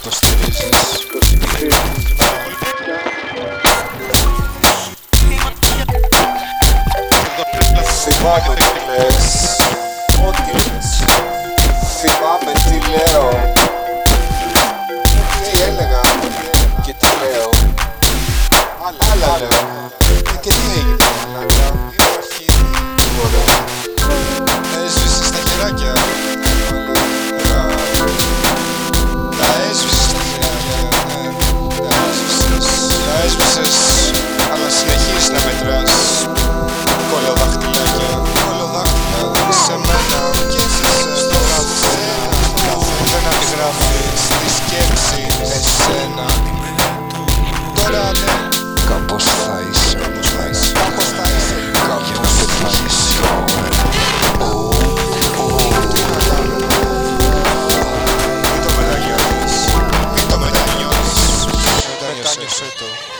υποστηρίζεις Θυμάμαι τι λες Ό,τι λες. Τι λέω. Τι έλεγα Και τι λέω. Αλλά Και τι έγινε Exacto.